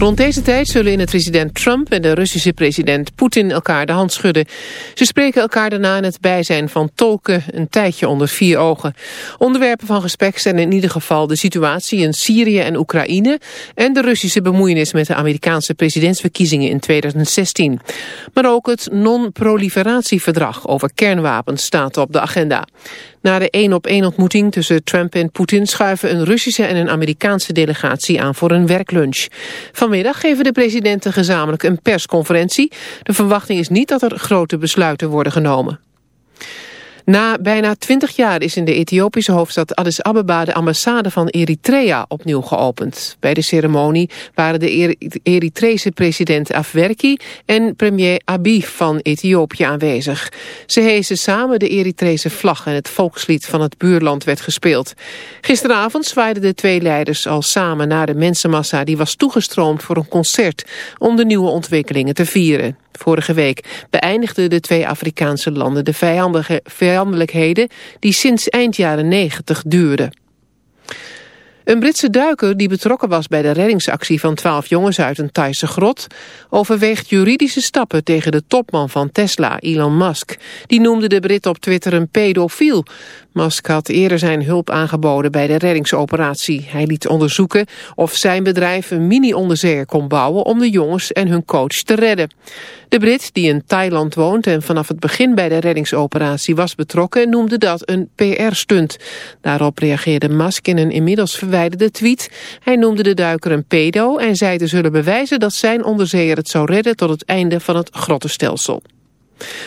Rond deze tijd zullen in het president Trump en de Russische president Poetin elkaar de hand schudden. Ze spreken elkaar daarna in het bijzijn van tolken een tijdje onder vier ogen. Onderwerpen van gesprek zijn in ieder geval de situatie in Syrië en Oekraïne... en de Russische bemoeienis met de Amerikaanse presidentsverkiezingen in 2016. Maar ook het non-proliferatieverdrag over kernwapens staat op de agenda. Na de één-op-één ontmoeting tussen Trump en Poetin schuiven een Russische en een Amerikaanse delegatie aan voor een werklunch. Vanmiddag geven de presidenten gezamenlijk een persconferentie. De verwachting is niet dat er grote besluiten worden genomen. Na bijna twintig jaar is in de Ethiopische hoofdstad Addis Ababa de ambassade van Eritrea opnieuw geopend. Bij de ceremonie waren de Eritrese president Afwerki en premier Abiy van Ethiopië aanwezig. Ze hezen samen de Eritrese vlag en het volkslied van het buurland werd gespeeld. Gisteravond zwaaiden de twee leiders al samen naar de mensenmassa die was toegestroomd voor een concert om de nieuwe ontwikkelingen te vieren. Vorige week beëindigden de twee Afrikaanse landen de vijandelijkheden die sinds eind jaren 90 duurden. Een Britse duiker die betrokken was bij de reddingsactie van twaalf jongens uit een Thaise grot overweegt juridische stappen tegen de topman van Tesla, Elon Musk. Die noemde de Brit op Twitter een pedofiel. Musk had eerder zijn hulp aangeboden bij de reddingsoperatie. Hij liet onderzoeken of zijn bedrijf een mini-onderzeeër kon bouwen om de jongens en hun coach te redden. De Brit, die in Thailand woont en vanaf het begin bij de reddingsoperatie was betrokken, noemde dat een PR-stunt. Daarop reageerde Musk in een inmiddels verwijderde tweet. Hij noemde de duiker een pedo en zei te zullen bewijzen dat zijn onderzeeër het zou redden tot het einde van het grottenstelsel.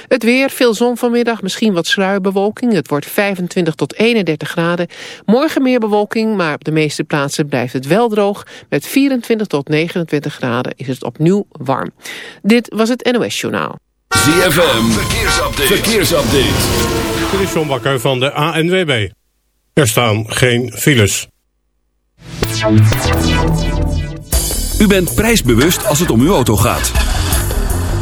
Het weer, veel zon vanmiddag, misschien wat sluierbewolking. Het wordt 25 tot 31 graden. Morgen meer bewolking, maar op de meeste plaatsen blijft het wel droog. Met 24 tot 29 graden is het opnieuw warm. Dit was het NOS Journaal. ZFM, verkeersupdate. verkeersupdate. Dit is John Bakker van de ANWB. Er staan geen files. U bent prijsbewust als het om uw auto gaat.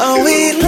Are we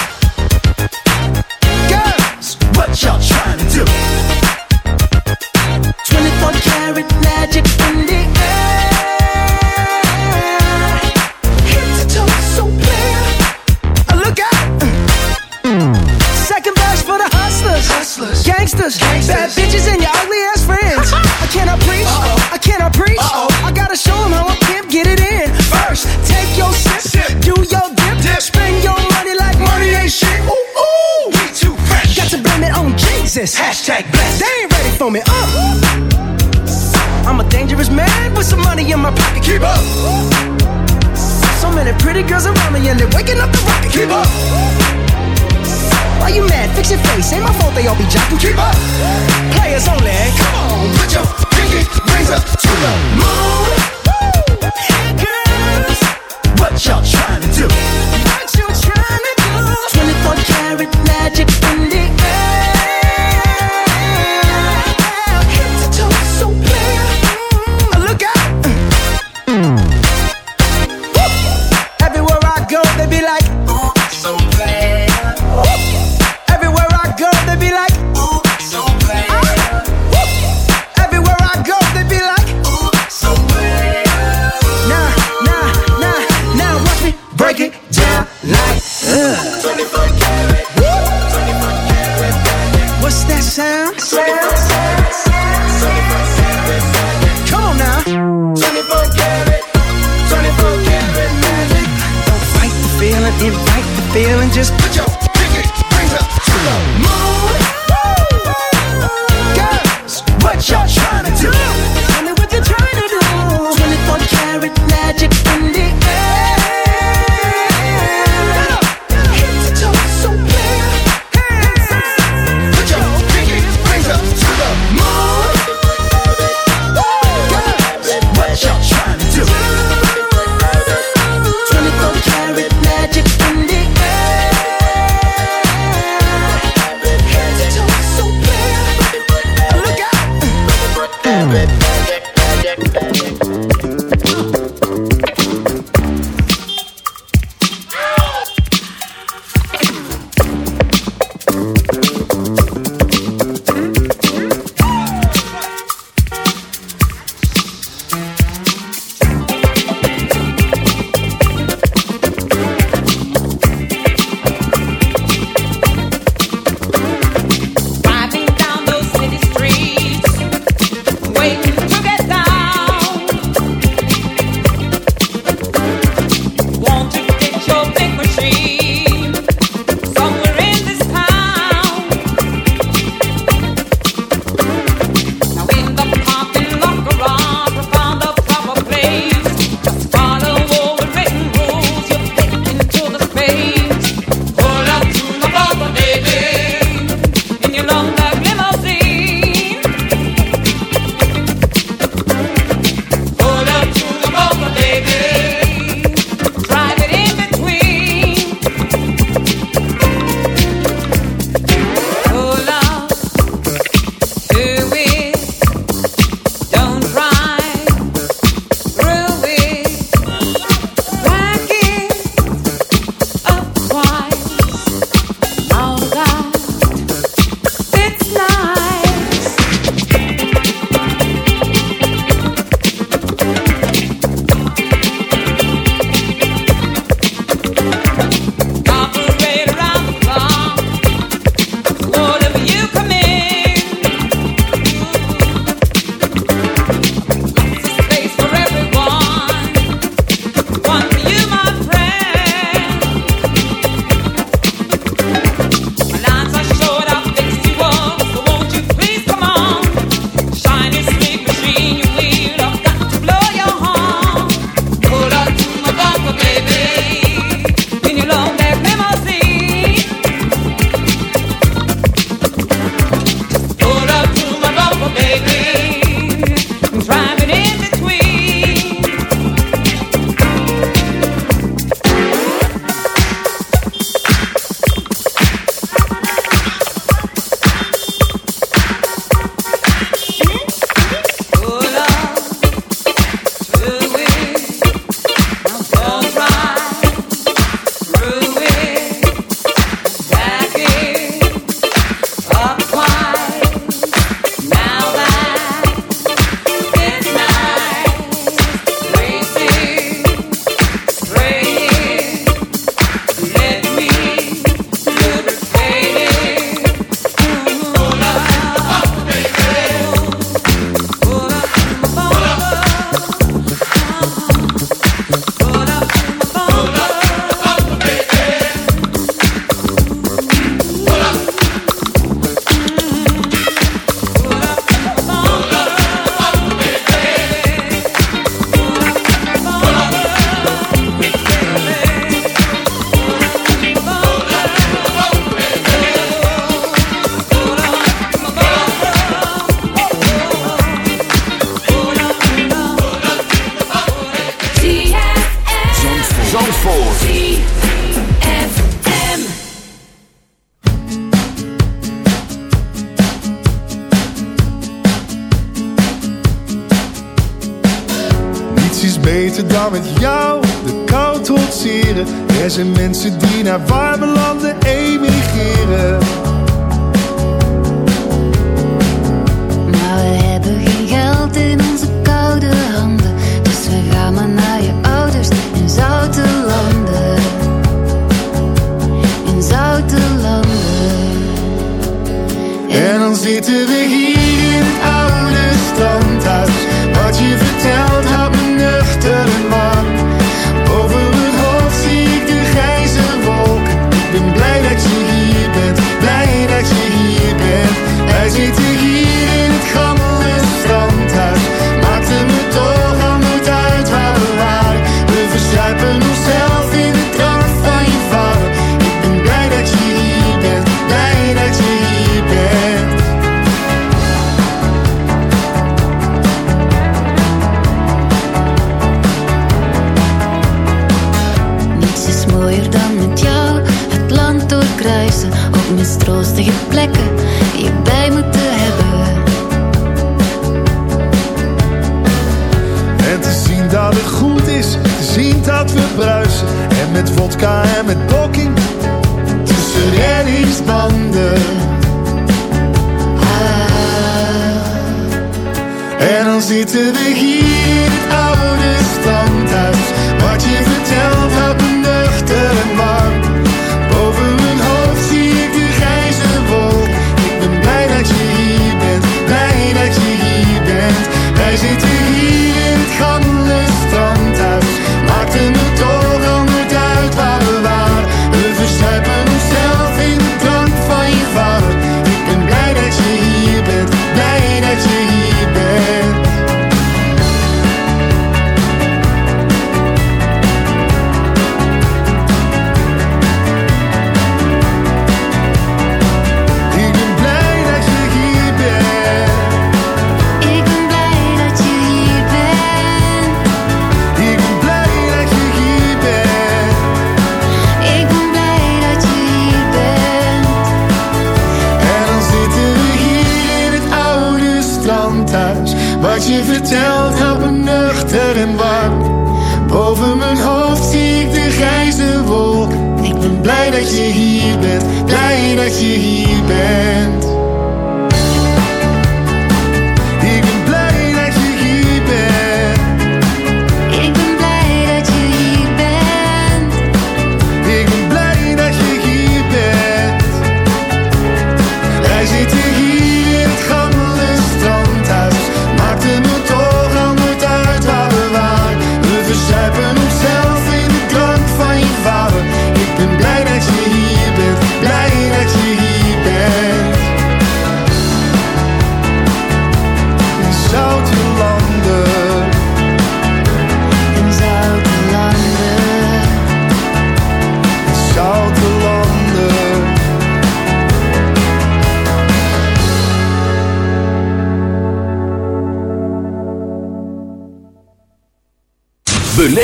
shot, shot. This my fault they all be jocking. Keep up. Players only. Come on, put your pinky rings up to the moon. Girls, what y'all trying to do? What you trying to do? 24 karat magic just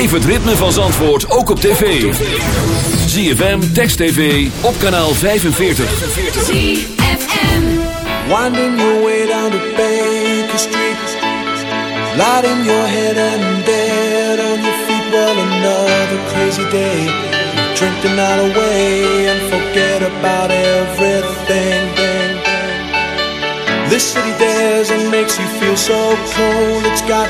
Beleef het ritme van Zandvoort ook op tv. ZFM, Text TV, op kanaal 45. ZFM Winding your way down the Baker Street. Lighting your head and dead on your feet Well, another crazy day. Drinking Drink the night away and forget about everything. This city dares and makes you feel so cold. It's got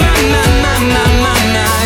na na na na na na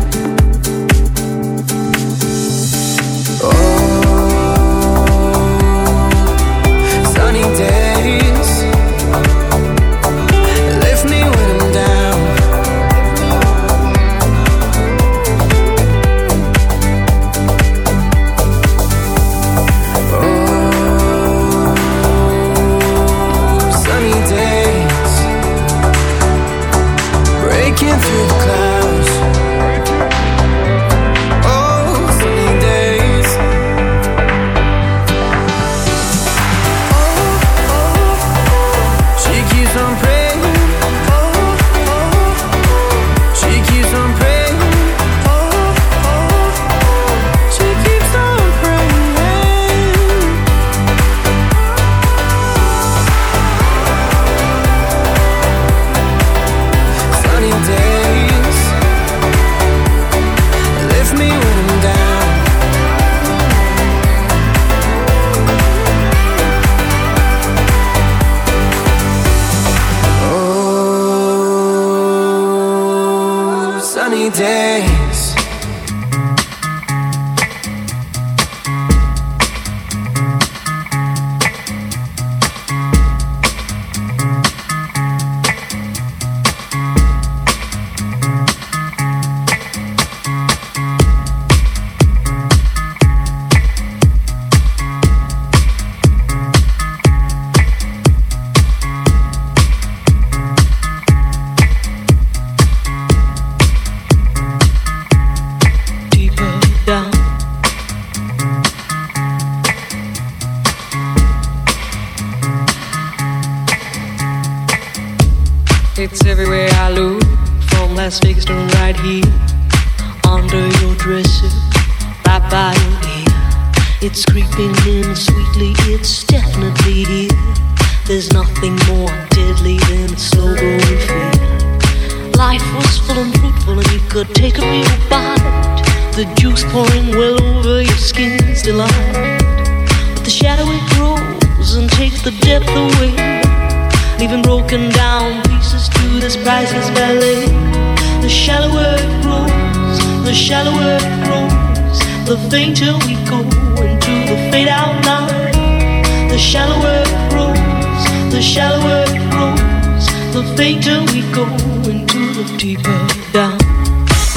later we go into the deeper down.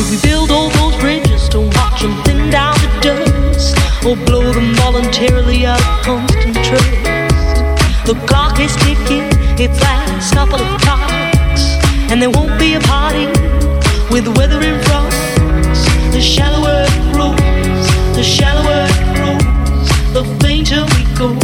If we build all those bridges to watch them thin down to dust, or blow them voluntarily out of constant trust. The clock is ticking, it's last couple of clocks, and there won't be a party with weather in front. The shallower it grows, the shallower it grows, the fainter we go.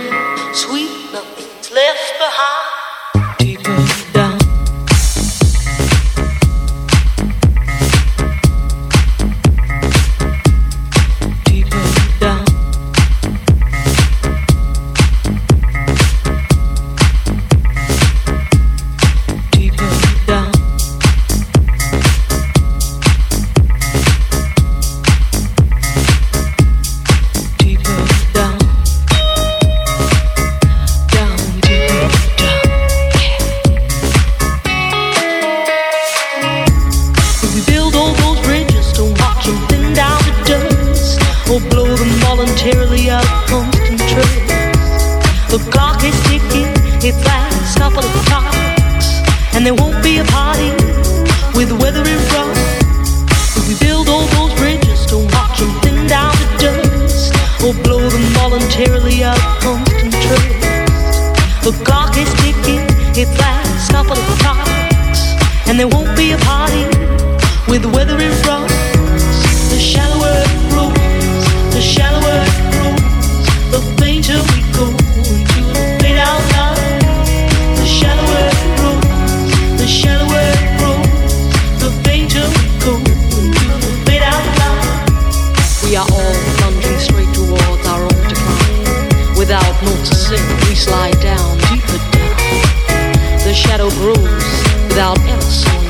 and there won't be a party with weather in. The shallower it grows, the shallower it grows, the fainter we go into the fade out line. The shallower it grows, the shallower it grows, the fainter we go into the fade out line. We are all plunging straight towards our own decline. Without noticing, we slide down deeper down. The shadow grows out else.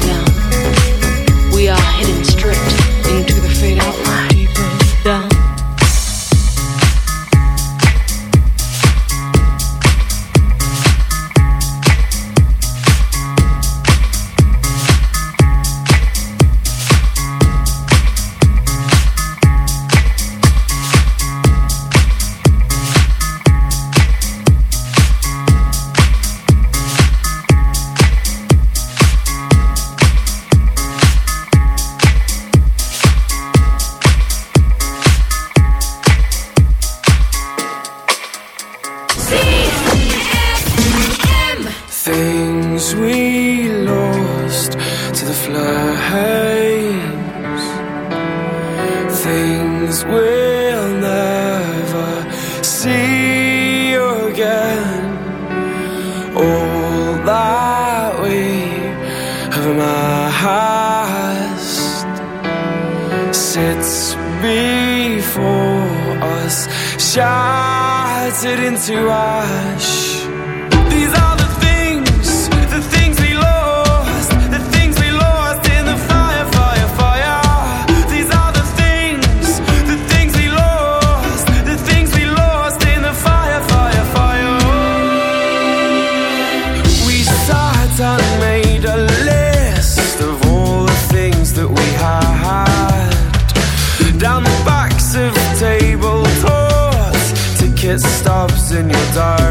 in your dark